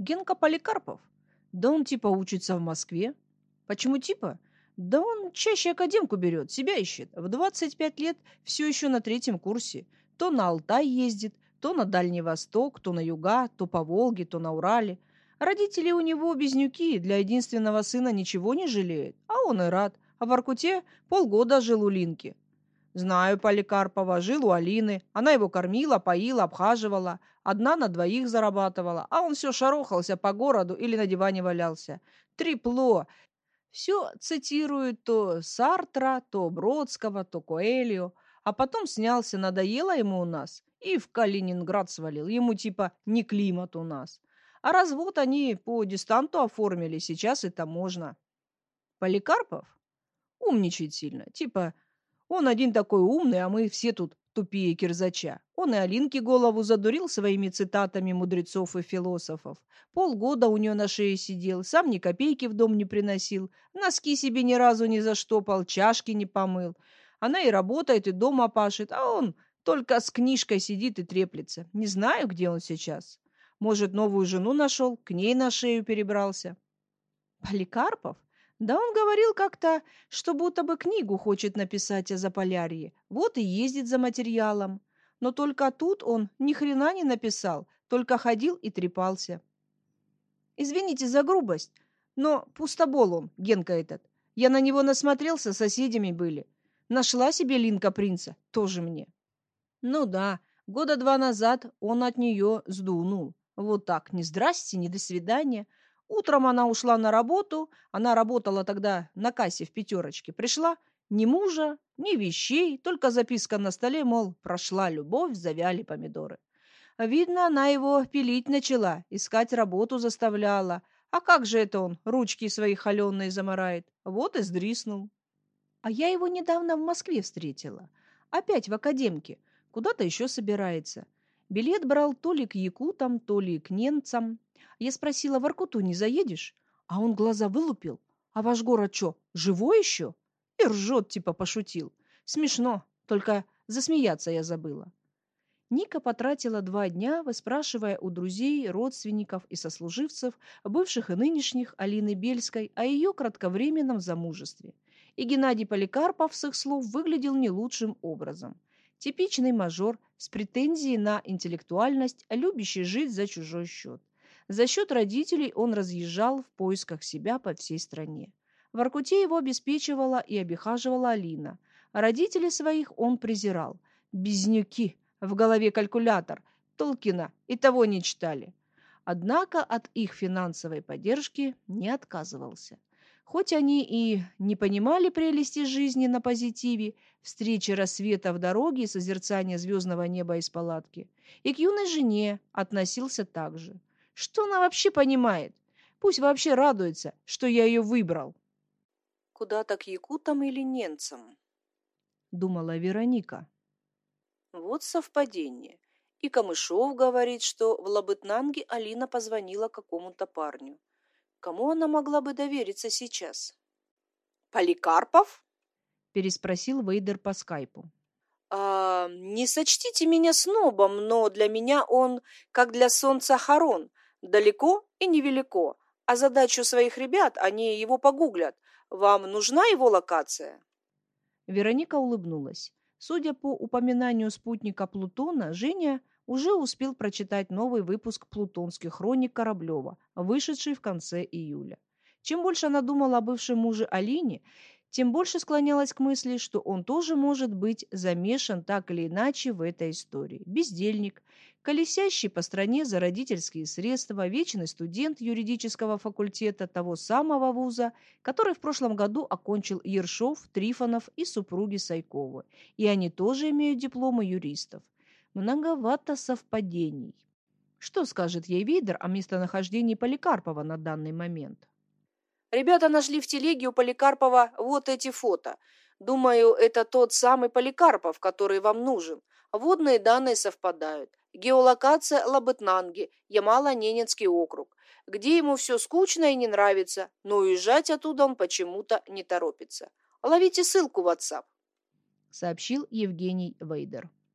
Генка Поликарпов. Да он типа учится в Москве. Почему типа? Да он чаще академку берет, себя ищет. В 25 лет все еще на третьем курсе. То на Алтай ездит, то на Дальний Восток, то на Юга, то по Волге, то на Урале. Родители у него безнюки, для единственного сына ничего не жалеют, а он и рад. А в Аркуте полгода жил у Линки. Знаю Поликарпова, жил у Алины. Она его кормила, поила, обхаживала. Одна на двоих зарабатывала, а он все шарохался по городу или на диване валялся. Трепло. Все цитирует то Сартра, то Бродского, то Коэльо. А потом снялся, надоело ему у нас. И в Калининград свалил. Ему типа не климат у нас. А развод они по дистанту оформили, сейчас это можно. Поликарпов умничает сильно. Типа, он один такой умный, а мы все тут тупее кирзача. Он и Алинке голову задурил своими цитатами мудрецов и философов. Полгода у нее на шее сидел, сам ни копейки в дом не приносил, носки себе ни разу не заштопал, чашки не помыл. Она и работает, и дома пашет, а он только с книжкой сидит и треплется. Не знаю, где он сейчас. Может, новую жену нашел, к ней на шею перебрался. Поликарпов? Да он говорил как-то, что будто бы книгу хочет написать о Заполярье. Вот и ездит за материалом. Но только тут он ни хрена не написал, только ходил и трепался. Извините за грубость, но пустобол он, Генка этот. Я на него насмотрелся, соседями были. Нашла себе Линка принца, тоже мне. Ну да, года два назад он от нее сдунул. Вот так, ни здрасте, ни до свидания. Утром она ушла на работу, она работала тогда на кассе в пятерочке. Пришла ни мужа, ни вещей, только записка на столе, мол, прошла любовь, завяли помидоры. Видно, она его пилить начала, искать работу заставляла. А как же это он ручки свои холеные замарает? Вот и сдриснул. А я его недавно в Москве встретила. Опять в академке. Куда-то еще собирается. Билет брал то ли к якутам, то ли к немцам. Я спросила, в Аркуту не заедешь? А он глаза вылупил. А ваш город что, живой еще? И ржет, типа пошутил. Смешно, только засмеяться я забыла. Ника потратила два дня, выспрашивая у друзей, родственников и сослуживцев, бывших и нынешних Алины Бельской, о ее кратковременном замужестве. И Геннадий Поликарпов, с их слов, выглядел не лучшим образом. Типичный мажор с претензией на интеллектуальность, любящий жить за чужой счет. За счет родителей он разъезжал в поисках себя по всей стране. В Аркуте его обеспечивала и обихаживала Алина. Родителей своих он презирал. Безнюки, в голове калькулятор, Толкина и того не читали. Однако от их финансовой поддержки не отказывался. Хоть они и не понимали прелести жизни на позитиве, встречи рассвета в дороге и созерцания звездного неба из палатки, и к юной жене относился так же. Что она вообще понимает? Пусть вообще радуется, что я ее выбрал. Куда-то к якутам или немцам, думала Вероника. Вот совпадение. И Камышов говорит, что в Лабытнанге Алина позвонила какому-то парню. Кому она могла бы довериться сейчас? Поликарпов? Переспросил Вейдер по скайпу. А, не сочтите меня снобом, но для меня он, как для солнца Харон, далеко и невелико. А задачу своих ребят они его погуглят. Вам нужна его локация? Вероника улыбнулась. Судя по упоминанию спутника Плутона, Женя уже успел прочитать новый выпуск «Плутонских хроник» Кораблева, вышедший в конце июля. Чем больше она думала о бывшем муже Алине, тем больше склонялась к мысли, что он тоже может быть замешан так или иначе в этой истории. Бездельник, колесящий по стране за родительские средства, вечный студент юридического факультета того самого вуза, который в прошлом году окончил Ершов, Трифонов и супруги Сайковы. И они тоже имеют дипломы юристов. Многовато совпадений. Что скажет ей Вейдер о местонахождении Поликарпова на данный момент? Ребята нашли в телеге у Поликарпова вот эти фото. Думаю, это тот самый Поликарпов, который вам нужен. Водные данные совпадают. Геолокация Лабытнанги, Ямало-Ненецкий округ, где ему все скучно и не нравится, но уезжать оттуда он почему-то не торопится. Ловите ссылку в WhatsApp. Сообщил Евгений Вейдер.